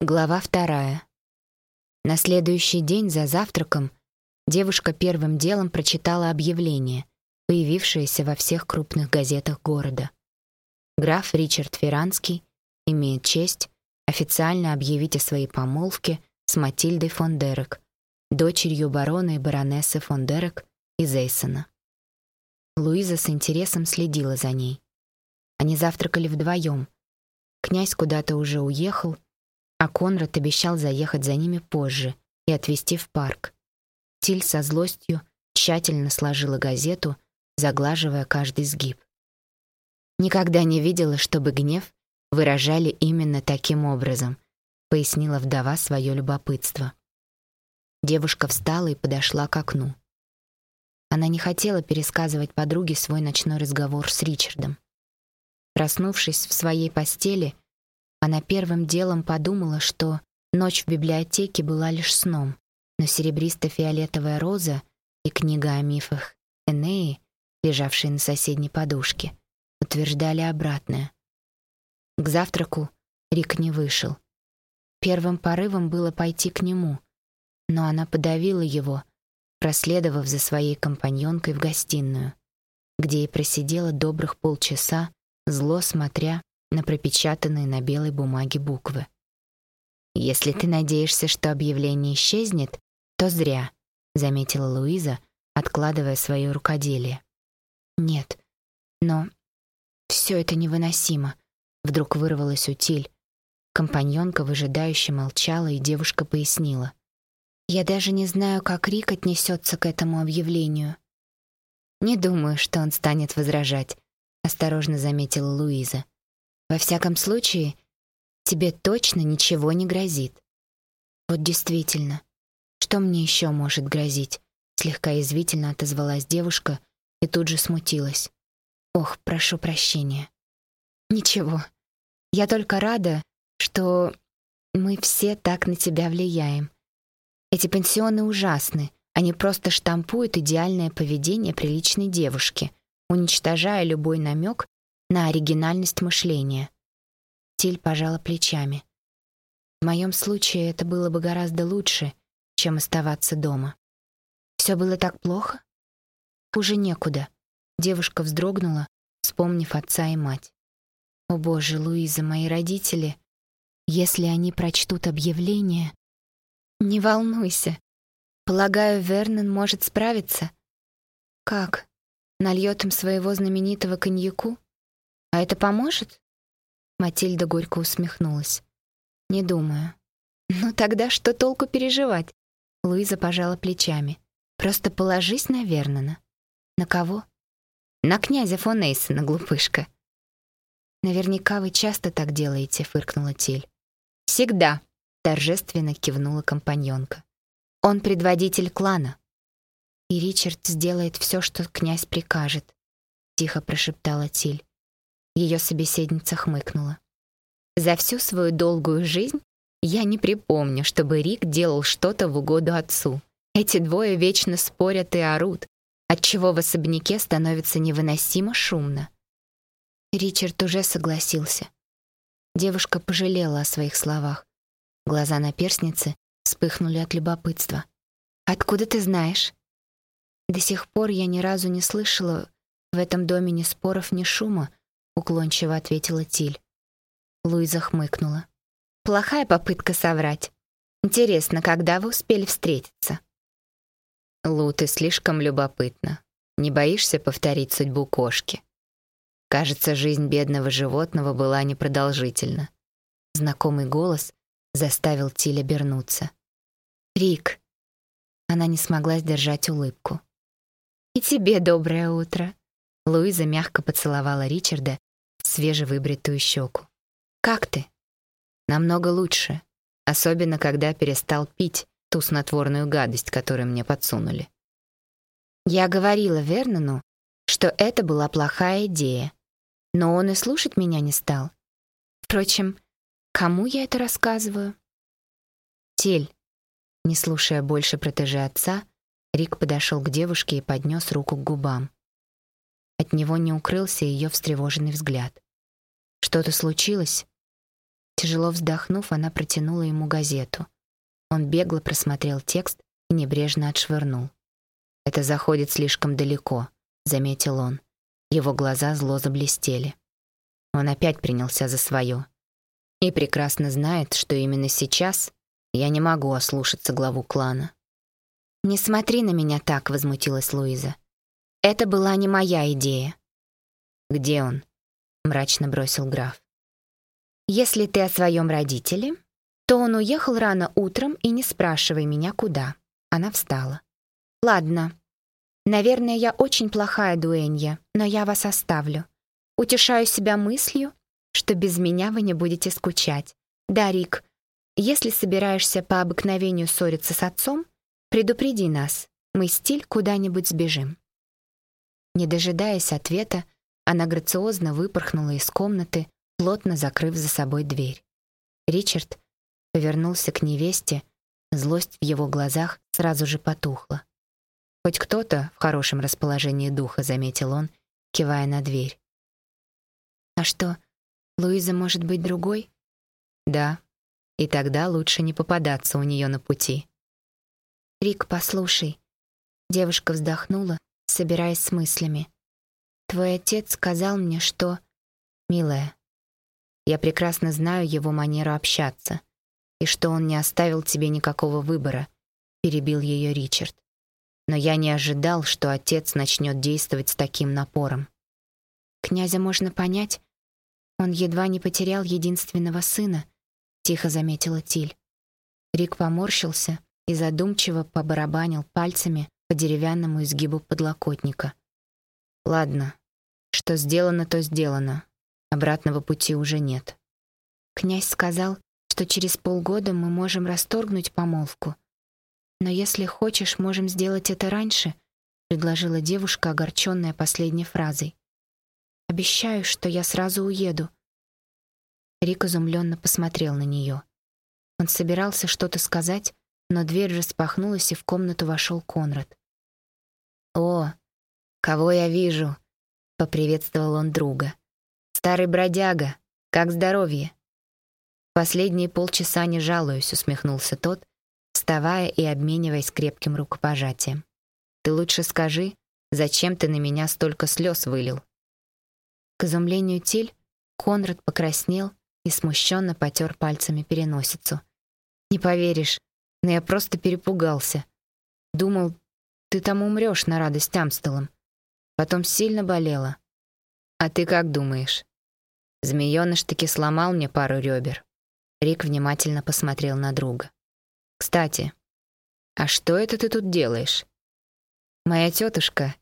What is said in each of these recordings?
Глава вторая. На следующий день за завтраком девушка первым делом прочитала объявление, появившееся во всех крупных газетах города. Граф Ричард Ферранский имеет честь официально объявить о своей помолвке с Матильдой фон Дерек, дочерью барона и баронессы фон Дерек из Эйсона. Луиза с интересом следила за ней. Они завтракали вдвоем. Князь куда-то уже уехал, а Конрад обещал заехать за ними позже и отвезти в парк. Тиль со злостью тщательно сложила газету, заглаживая каждый сгиб. Никогда не видела, чтобы гнев выражали именно таким образом, пояснила вдова свое любопытство. Девушка встала и подошла к окну. Она не хотела пересказывать подруге свой ночной разговор с Ричардом. Проснувшись в своей постели, она первым делом подумала, что ночь в библиотеке была лишь сном, но серебристо-фиолетовая роза и книга о мифах Энеи, лежавшие на соседней подушке, утверждали обратное. К завтраку Рик не вышел. Первым порывом было пойти к нему, но она подавила его, проследовав за своей компаньонкой в гостиную, где и просидела добрых полчаса, зло смотря на пропечатанные на белой бумаге буквы. «Если ты надеешься, что объявление исчезнет, то зря», — заметила Луиза, откладывая свое рукоделие. «Нет, но все это невыносимо», — вдруг вырвалась утиль. Компаньонка выжидающе молчала, и девушка пояснила. «Я даже не знаю, как Рик отнесется к этому объявлению». «Не думаю, что он станет возражать», — осторожно заметила Луиза. Во всяком случае, тебе точно ничего не грозит. Вот действительно, что мне еще может грозить? Слегка язвительно отозвалась девушка и тут же смутилась. Ох, прошу прощения. Ничего. Я только рада, что мы все так на тебя влияем. Эти пансионы ужасны. Они просто штампуют идеальное поведение приличной девушки, уничтожая любой намек на оригинальность мышления. Тиль пожала плечами. В моем случае это было бы гораздо лучше, чем оставаться дома. Все было так плохо? Хуже некуда. Девушка вздрогнула, вспомнив отца и мать. О боже, Луиза, мои родители, если они прочтут объявление, не волнуйся. Полагаю, Вернон может справиться. Как? Нальет им своего знаменитого коньяку? А это поможет? Матильда горько усмехнулась. Не думаю. Ну тогда что толку переживать? Луиза пожала плечами. Просто положись на Вернона. На кого? На князя фон Эйсена, глупышка. Наверняка вы часто так делаете, фыркнула Тиль. Всегда, торжественно кивнула компаньонка. Он предводитель клана. И Ричард сделает все, что князь прикажет, тихо прошептала Тиль. Ее собеседница хмыкнула. За всю свою долгую жизнь я не припомню, чтобы Рик делал что-то в угоду отцу. Эти двое вечно спорят и орут, отчего в особняке становится невыносимо шумно. Ричард уже согласился. Девушка пожалела о своих словах. Глаза наперсницы вспыхнули от любопытства. «Откуда ты знаешь?» До сих пор я ни разу не слышала в этом доме ни споров, ни шума, уклончиво ответила Тиль. Луиза хмыкнула. Плохая попытка соврать. Интересно, когда вы успели встретиться? Лу, ты слишком любопытна. Не боишься повторить судьбу кошки? Кажется, жизнь бедного животного была непродолжительна. Знакомый голос заставил Тиль обернуться. «Рик!» Она не смогла сдержать улыбку. «И тебе доброе утро!» Луиза мягко поцеловала Ричарда свежевыбритую щеку. «Как ты?» «Намного лучше, особенно когда перестал пить ту снотворную гадость, которую мне подсунули». Я говорила Вернону, что это была плохая идея, но он и слушать меня не стал. Впрочем, кому я это рассказываю? Тель, не слушая больше протеже отца, Рик подошел к девушке и поднес руку к губам. От него не укрылся ее встревоженный взгляд. Что-то случилось? Тяжело вздохнув, она протянула ему газету. Он бегло просмотрел текст и небрежно отшвырнул. «Это заходит слишком далеко», — заметил он. Его глаза зло заблестели. Он опять принялся за свое. И прекрасно знает, что именно сейчас я не могу ослушаться главу клана. «Не смотри на меня так», — возмутилась Луиза. «Это была не моя идея». «Где он?» — мрачно бросил граф. «Если ты о своем родителе, то он уехал рано утром и не спрашивай меня, куда». Она встала. «Ладно. Наверное, я очень плохая дуэнья, но я вас оставлю. Утешаю себя мыслью, что без меня вы не будете скучать. Да, Рик, если собираешься по обыкновению ссориться с отцом, предупреди нас. Мы стиль куда-нибудь сбежим». Не дожидаясь ответа, она грациозно выпорхнула из комнаты, плотно закрыв за собой дверь. Ричард повернулся к невесте, злость в его глазах сразу же потухла. Хоть кто-то в хорошем расположении духа, заметил он, кивая на дверь. А что, Луиза может быть другой? Да. И тогда лучше не попадаться у нее на пути. Рик, послушай. Девушка вздохнула, собираясь с мыслями. Твой отец сказал мне, что милая, я прекрасно знаю его манеру общаться и что он не оставил тебе никакого выбора, перебил ее Ричард. Но я не ожидал, что отец начнет действовать с таким напором. Князя можно понять, он едва не потерял единственного сына, тихо заметила Тиль. Рик поморщился и задумчиво побарабанил пальцами по деревянному изгибу подлокотника. Ладно, что сделано, то сделано. Обратного пути уже нет. Князь сказал, что через полгода мы можем расторгнуть помолвку. Но если хочешь, можем сделать это раньше, предложила девушка, огорченная последней фразой. Обещаю, что я сразу уеду. Рик изумленно посмотрел на нее. Он собирался что-то сказать, но дверь распахнулась, и в комнату вошел Конрад. «О, кого я вижу!» — поприветствовал он друга. «Старый бродяга, как здоровье?» «Последние полчаса не жалуюсь», — усмехнулся тот, вставая и обмениваясь крепким рукопожатием. «Ты лучше скажи, зачем ты на меня столько слез вылил?» К изумлению Тиль, Конрад покраснел и смущенно потер пальцами переносицу. «Не поверишь, но я просто перепугался. Думал, ты там умрешь на радость Амстелом. Потом сильно болела. А ты как думаешь?» Змеёныш таки сломал мне пару ребер. Рик внимательно посмотрел на друга. «Кстати, а что это ты тут делаешь?» «Моя тетушка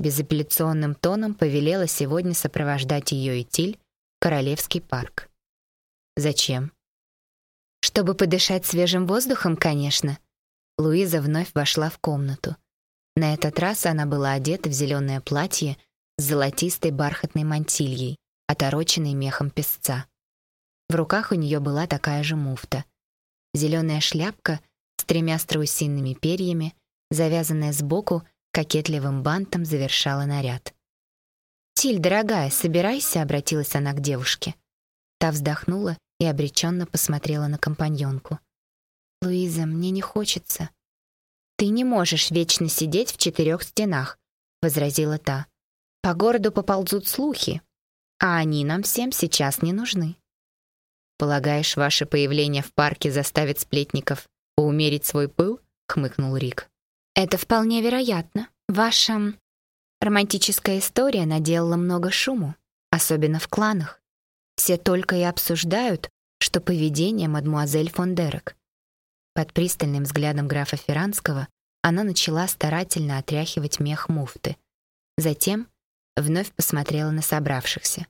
безапелляционным тоном повелела сегодня сопровождать ее и Тиль в Королевский парк. «Зачем?» «Чтобы подышать свежим воздухом, конечно». Луиза вновь вошла в комнату. На этот раз она была одета в зеленое платье с золотистой бархатной мантильей, отороченной мехом песца. В руках у нее была такая же муфта. Зеленая шляпка с тремя страусиными перьями, завязанная сбоку кокетливым бантом, завершала наряд. «Тиль, дорогая, собирайся», — обратилась она к девушке. Та вздохнула и обреченно посмотрела на компаньонку. «Луиза, мне не хочется». «Ты не можешь вечно сидеть в четырех стенах», — возразила та. «По городу поползут слухи, а они нам всем сейчас не нужны». «Полагаешь, ваше появление в парке заставит сплетников поумерить свой пыл?» — хмыкнул Рик. «Это вполне вероятно. Ваша романтическая история наделала много шуму, особенно в кланах. Все только и обсуждают, что поведение мадмуазель фон Дерек. Под пристальным взглядом графа Ферранского она начала старательно отряхивать мех муфты. Затем вновь посмотрела на собравшихся.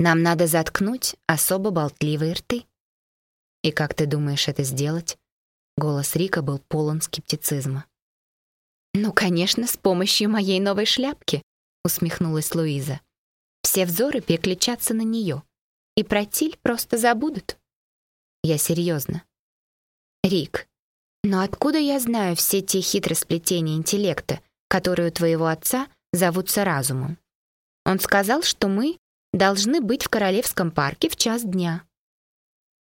Нам надо заткнуть особо болтливые рты. И как ты думаешь это сделать? Голос Рика был полон скептицизма. Ну, конечно, с помощью моей новой шляпки, усмехнулась Луиза. Все взоры переключатся на нее, и про Тиль просто забудут. Я серьезно. Рик, но откуда я знаю все те хитросплетения интеллекта, которые у твоего отца зовутся разумом? Он сказал, что мы должны быть в Королевском парке в час дня.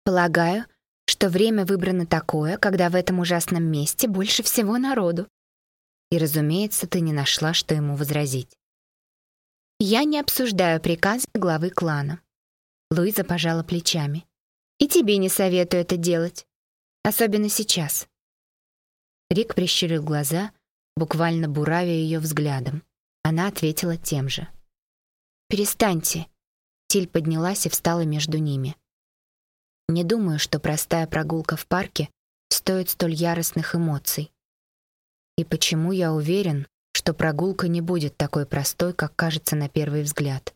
Полагаю, что время выбрано такое, когда в этом ужасном месте больше всего народу. И, разумеется, ты не нашла, что ему возразить. Я не обсуждаю приказ главы клана. Луиза пожала плечами. И тебе не советую это делать, особенно сейчас. Рик прищурил глаза, буквально буравя ее взглядом. Она ответила тем же. «Перестаньте». Тиль поднялась и встала между ними. Не думаю, что простая прогулка в парке стоит столь яростных эмоций. И почему я уверен, что прогулка не будет такой простой, как кажется на первый взгляд?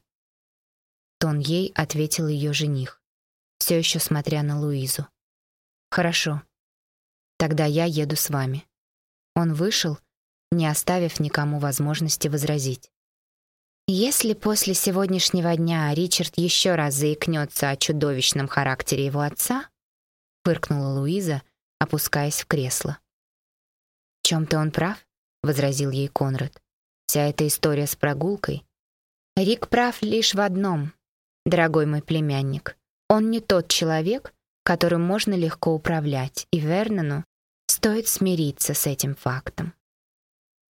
Тон ей ответил ее жених, все еще смотря на Луизу. Хорошо. Тогда я еду с вами. Он вышел, не оставив никому возможности возразить. Если после сегодняшнего дня Ричард еще раз заикнется о чудовищном характере его отца, фыркнула Луиза, опускаясь в кресло. В чем-то он прав, возразил ей Конрад. Вся эта история с прогулкой. Рик прав лишь в одном, дорогой мой племянник. Он не тот человек, которым можно легко управлять, и Вернону стоит смириться с этим фактом.